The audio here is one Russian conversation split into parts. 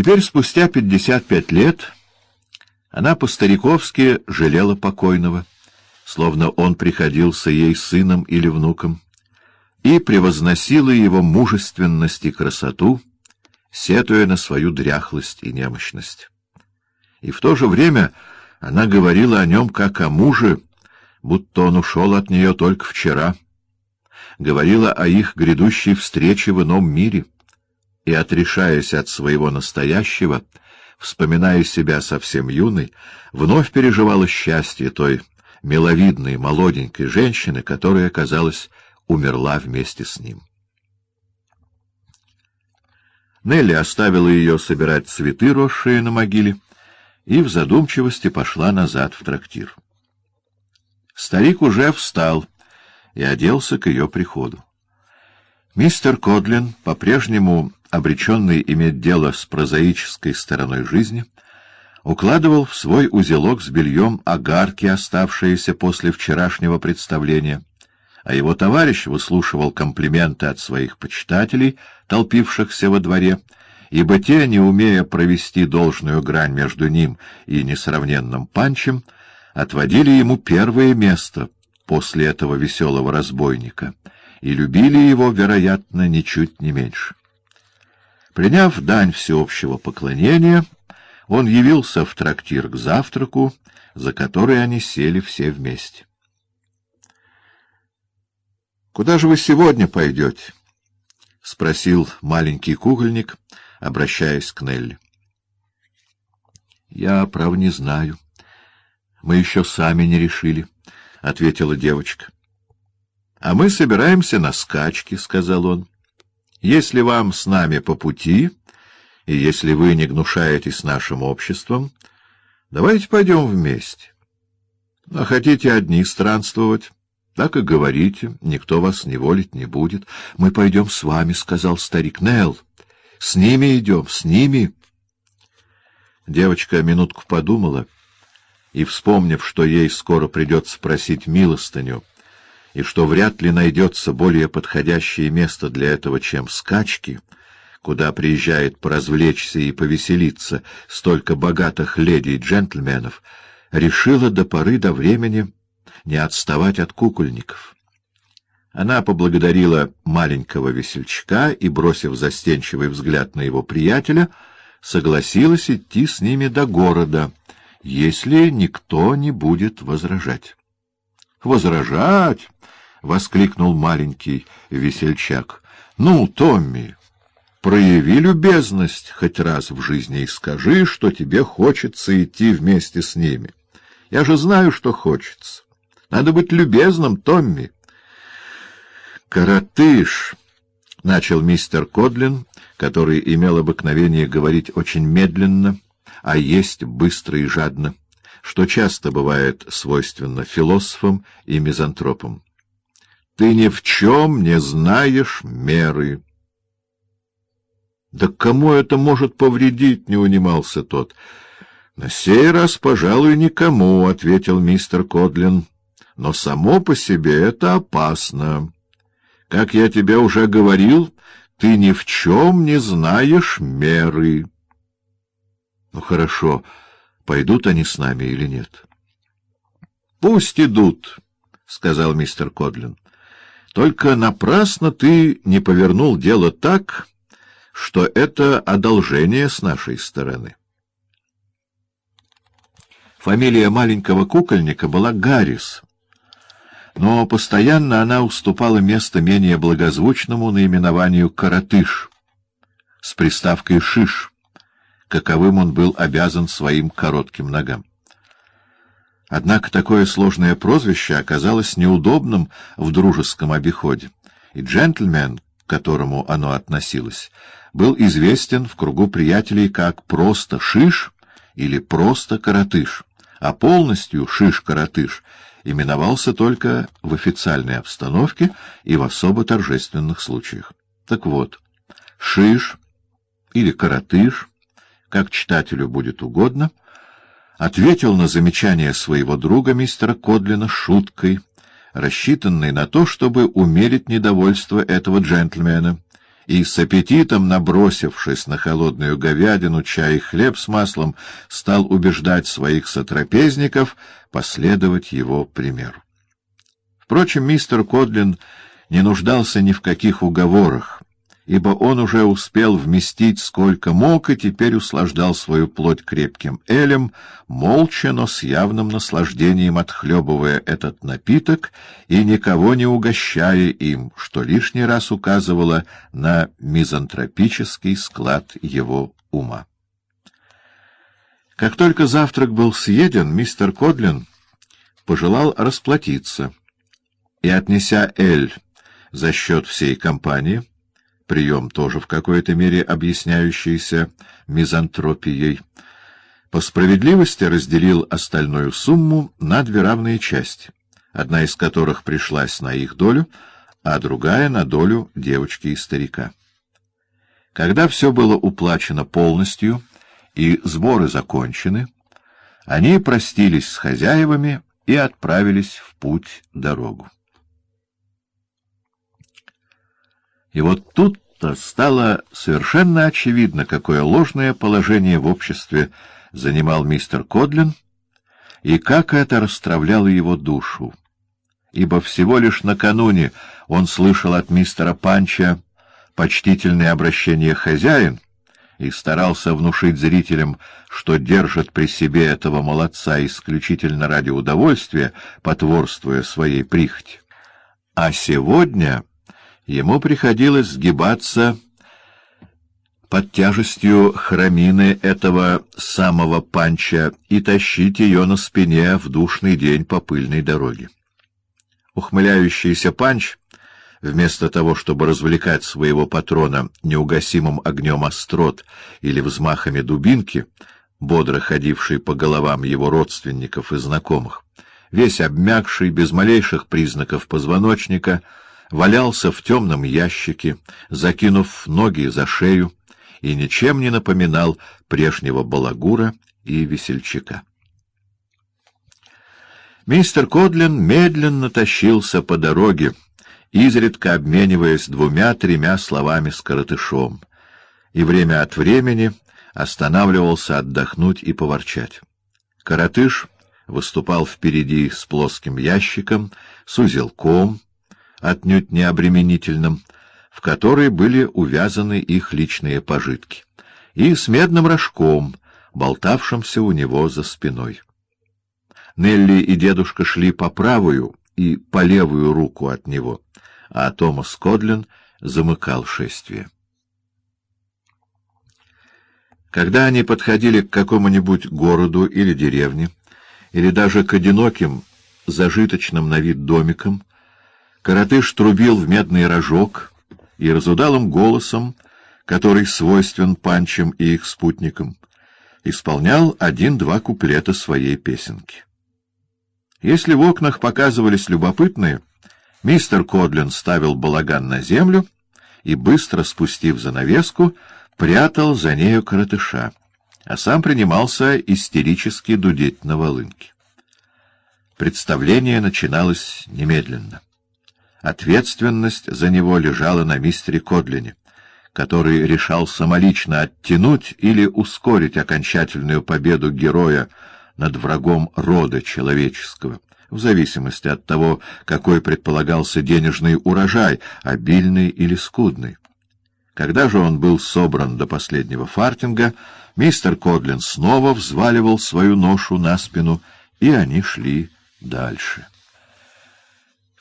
Теперь, спустя пятьдесят пять лет, она по-стариковски жалела покойного, словно он приходился ей сыном или внуком, и превозносила его мужественность и красоту, сетуя на свою дряхлость и немощность. И в то же время она говорила о нем как о муже, будто он ушел от нее только вчера, говорила о их грядущей встрече в ином мире — и, отрешаясь от своего настоящего, вспоминая себя совсем юной, вновь переживала счастье той миловидной, молоденькой женщины, которая, казалось, умерла вместе с ним. Нелли оставила ее собирать цветы, росшие на могиле, и в задумчивости пошла назад в трактир. Старик уже встал и оделся к ее приходу. Мистер Кодлин, по-прежнему обреченный иметь дело с прозаической стороной жизни, укладывал в свой узелок с бельем огарки, оставшиеся после вчерашнего представления, а его товарищ выслушивал комплименты от своих почитателей, толпившихся во дворе, ибо те, не умея провести должную грань между ним и несравненным панчем, отводили ему первое место после этого веселого разбойника и любили его, вероятно, ничуть не меньше. Приняв дань всеобщего поклонения, он явился в трактир к завтраку, за который они сели все вместе. — Куда же вы сегодня пойдете? — спросил маленький кугольник, обращаясь к Нелли. — Я, прав, не знаю. Мы еще сами не решили, — ответила девочка. — А мы собираемся на скачки, — сказал он. Если вам с нами по пути, и если вы не гнушаетесь нашим обществом, давайте пойдем вместе. А хотите одни странствовать, так и говорите, никто вас не волить не будет. — Мы пойдем с вами, — сказал старик Нелл. — С ними идем, с ними. Девочка минутку подумала и, вспомнив, что ей скоро придется просить милостыню, и что вряд ли найдется более подходящее место для этого, чем скачки, куда приезжает поразвлечься и повеселиться столько богатых леди и джентльменов, решила до поры до времени не отставать от кукольников. Она поблагодарила маленького весельчака и, бросив застенчивый взгляд на его приятеля, согласилась идти с ними до города, если никто не будет возражать. «Возражать!» — воскликнул маленький весельчак. — Ну, Томми, прояви любезность хоть раз в жизни и скажи, что тебе хочется идти вместе с ними. Я же знаю, что хочется. Надо быть любезным, Томми. — Коротыш! — начал мистер Кодлин, который имел обыкновение говорить очень медленно, а есть быстро и жадно, что часто бывает свойственно философам и мизантропам. Ты ни в чем не знаешь меры. — Да кому это может повредить? — не унимался тот. — На сей раз, пожалуй, никому, — ответил мистер Кодлин. — Но само по себе это опасно. Как я тебе уже говорил, ты ни в чем не знаешь меры. — Ну, хорошо, пойдут они с нами или нет? — Пусть идут, — сказал мистер Кодлин. Только напрасно ты не повернул дело так, что это одолжение с нашей стороны. Фамилия маленького кукольника была Гаррис, но постоянно она уступала место менее благозвучному наименованию «коротыш» с приставкой «шиш», каковым он был обязан своим коротким ногам. Однако такое сложное прозвище оказалось неудобным в дружеском обиходе, и джентльмен, к которому оно относилось, был известен в кругу приятелей как просто «шиш» или просто «коротыш», а полностью «шиш-коротыш» именовался только в официальной обстановке и в особо торжественных случаях. Так вот, «шиш» или «коротыш», как читателю будет угодно — ответил на замечание своего друга мистера Кодлина шуткой, рассчитанной на то, чтобы умерить недовольство этого джентльмена и с аппетитом, набросившись на холодную говядину, чай и хлеб с маслом, стал убеждать своих сотрапезников последовать его примеру. Впрочем, мистер Кодлин не нуждался ни в каких уговорах, ибо он уже успел вместить сколько мог и теперь услаждал свою плоть крепким элем, молча, но с явным наслаждением отхлебывая этот напиток и никого не угощая им, что лишний раз указывало на мизантропический склад его ума. Как только завтрак был съеден, мистер Кодлин пожелал расплатиться и, отнеся Эль за счет всей компании, прием тоже в какой-то мере объясняющийся мизантропией, по справедливости разделил остальную сумму на две равные части, одна из которых пришлась на их долю, а другая — на долю девочки и старика. Когда все было уплачено полностью и сборы закончены, они простились с хозяевами и отправились в путь И вот тут-то стало совершенно очевидно, какое ложное положение в обществе занимал мистер Кодлин, и как это расстравляло его душу. Ибо всего лишь накануне он слышал от мистера Панча почтительное обращение «хозяин» и старался внушить зрителям, что держит при себе этого молодца исключительно ради удовольствия, потворствуя своей прихоти. А сегодня ему приходилось сгибаться под тяжестью храмины этого самого панча и тащить ее на спине в душный день по пыльной дороге. Ухмыляющийся панч, вместо того, чтобы развлекать своего патрона неугасимым огнем острот или взмахами дубинки, бодро ходивший по головам его родственников и знакомых, весь обмякший, без малейших признаков позвоночника — валялся в темном ящике, закинув ноги за шею, и ничем не напоминал прежнего балагура и весельчака. Мистер Кодлин медленно тащился по дороге, изредка обмениваясь двумя-тремя словами с коротышом, и время от времени останавливался отдохнуть и поворчать. Коротыш выступал впереди с плоским ящиком, с узелком, отнюдь не обременительным, в который были увязаны их личные пожитки, и с медным рожком, болтавшимся у него за спиной. Нелли и дедушка шли по правую и по левую руку от него, а Томас Кодлин замыкал шествие. Когда они подходили к какому-нибудь городу или деревне, или даже к одиноким, зажиточным на вид домикам, Коротыш трубил в медный рожок и разудалым голосом, который свойствен панчам и их спутникам, исполнял один-два куплета своей песенки. Если в окнах показывались любопытные, мистер Кодлин ставил балаган на землю и, быстро спустив занавеску, прятал за нею коротыша, а сам принимался истерически дудеть на волынке. Представление начиналось немедленно. Ответственность за него лежала на мистере Кодлине, который решал самолично оттянуть или ускорить окончательную победу героя над врагом рода человеческого, в зависимости от того, какой предполагался денежный урожай, обильный или скудный. Когда же он был собран до последнего фартинга, мистер Кодлин снова взваливал свою ношу на спину, и они шли дальше.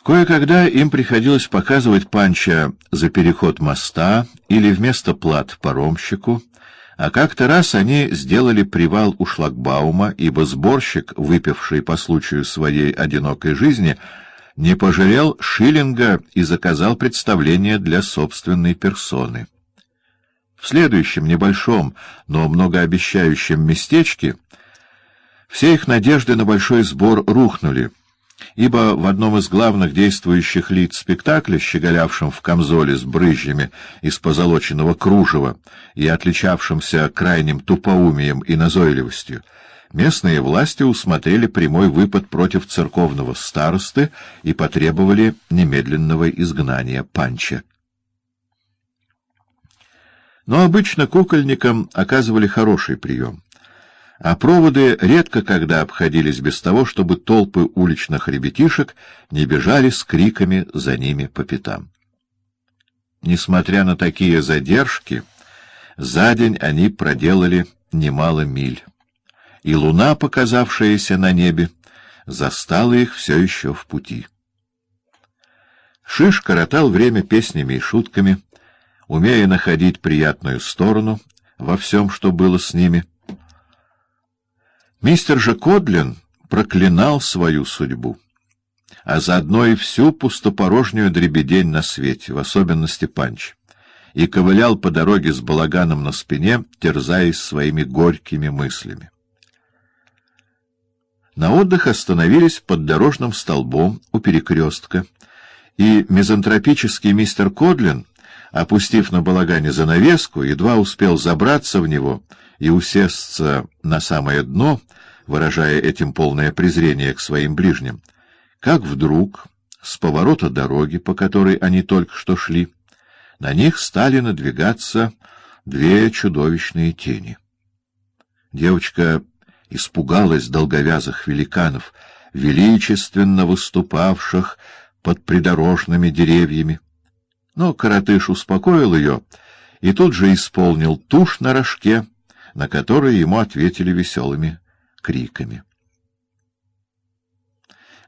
Кое-когда им приходилось показывать Панча за переход моста или вместо плат паромщику, а как-то раз они сделали привал у шлагбаума, ибо сборщик, выпивший по случаю своей одинокой жизни, не пожалел шиллинга и заказал представление для собственной персоны. В следующем небольшом, но многообещающем местечке все их надежды на большой сбор рухнули — ибо в одном из главных действующих лиц спектакля, щеголявшем в камзоле с брызжами из позолоченного кружева и отличавшемся крайним тупоумием и назойливостью, местные власти усмотрели прямой выпад против церковного старосты и потребовали немедленного изгнания Панча. Но обычно кукольникам оказывали хороший прием. А проводы редко когда обходились без того, чтобы толпы уличных ребятишек не бежали с криками за ними по пятам. Несмотря на такие задержки, за день они проделали немало миль, и луна, показавшаяся на небе, застала их все еще в пути. Шиш коротал время песнями и шутками, умея находить приятную сторону во всем, что было с ними. Мистер же Кодлин проклинал свою судьбу, а заодно и всю пустопорожнюю дребедень на свете, в особенности Панч, и ковылял по дороге с балаганом на спине, терзаясь своими горькими мыслями. На отдых остановились под дорожным столбом у перекрестка, и мизантропический мистер Кодлин, опустив на балагане занавеску, едва успел забраться в него и усесться на самое дно, выражая этим полное презрение к своим ближним, как вдруг с поворота дороги, по которой они только что шли, на них стали надвигаться две чудовищные тени. Девочка испугалась долговязых великанов, величественно выступавших под придорожными деревьями. Но коротыш успокоил ее и тут же исполнил тушь на рожке, на который ему ответили веселыми криками.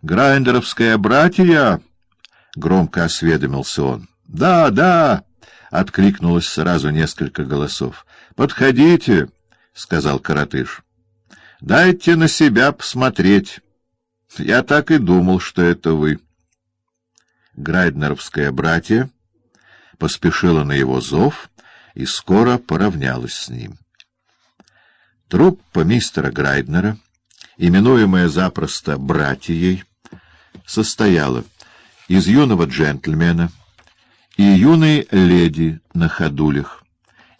«Грайндеровская братья!» — громко осведомился он. «Да, да!» — откликнулось сразу несколько голосов. «Подходите!» — сказал коротыш. Дайте на себя посмотреть. Я так и думал, что это вы. Грайднеровское братье поспешила на его зов и скоро поравнялась с ним. Труппа мистера Грайднера, именуемая запросто «братьей», состояла из юного джентльмена и юной леди на ходулях,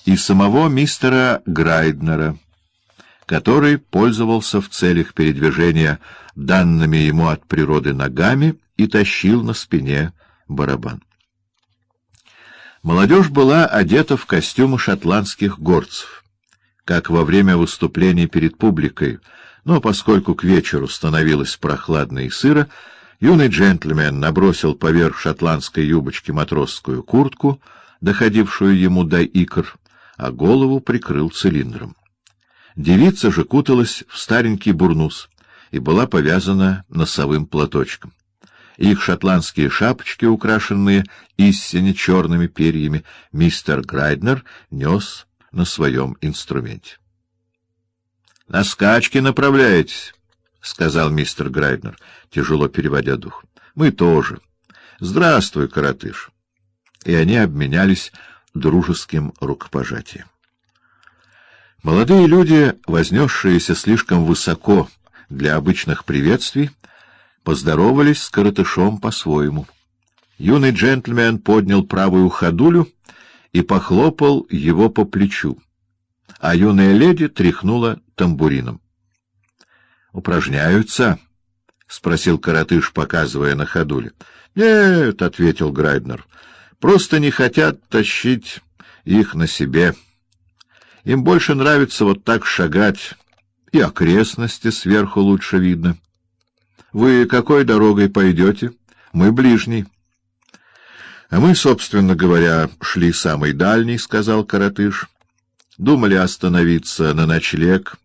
и самого мистера Грайднера — который пользовался в целях передвижения данными ему от природы ногами и тащил на спине барабан. Молодежь была одета в костюмы шотландских горцев, как во время выступлений перед публикой, но поскольку к вечеру становилось прохладно и сыро, юный джентльмен набросил поверх шотландской юбочки матросскую куртку, доходившую ему до икр, а голову прикрыл цилиндром. Девица же куталась в старенький бурнус и была повязана носовым платочком. Их шотландские шапочки, украшенные истинно черными перьями, мистер Грайднер нес на своем инструменте. — На скачки направляетесь, — сказал мистер Грайднер, тяжело переводя дух. — Мы тоже. Здравствуй, коротыш. И они обменялись дружеским рукопожатием. Молодые люди, вознесшиеся слишком высоко для обычных приветствий, поздоровались с коротышом по-своему. Юный джентльмен поднял правую ходулю и похлопал его по плечу, а юная леди тряхнула тамбурином. — Упражняются? — спросил коротыш, показывая на ходуле. — Нет, — ответил Грайднер, — просто не хотят тащить их на себе. — им больше нравится вот так шагать, и окрестности сверху лучше видно. Вы какой дорогой пойдете? Мы ближний. А мы, собственно говоря, шли самый дальний, — сказал коротыш. Думали остановиться на ночлег,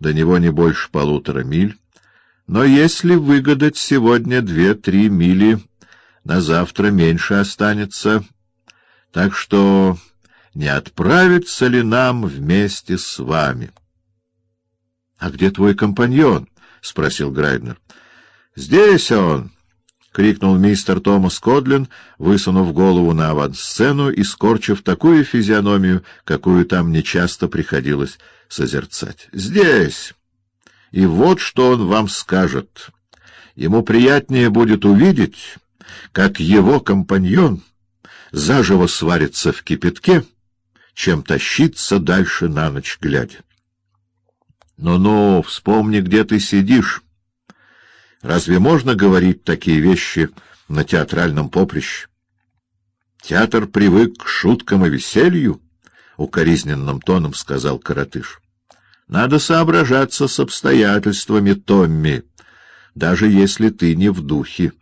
до него не больше полутора миль. Но если выгадать сегодня две-три мили, на завтра меньше останется. Так что не отправиться ли нам вместе с вами? — А где твой компаньон? — спросил Грайднер. — Здесь он! — крикнул мистер Томас Кодлин, высунув голову на авансцену и скорчив такую физиономию, какую там нечасто приходилось созерцать. — Здесь! И вот что он вам скажет. Ему приятнее будет увидеть, как его компаньон заживо сварится в кипятке, — чем тащиться дальше на ночь глядя. Ну-ну, вспомни, где ты сидишь. Разве можно говорить такие вещи на театральном поприще? Театр привык к шуткам и веселью, — укоризненным тоном сказал коротыш. — Надо соображаться с обстоятельствами, Томми, даже если ты не в духе.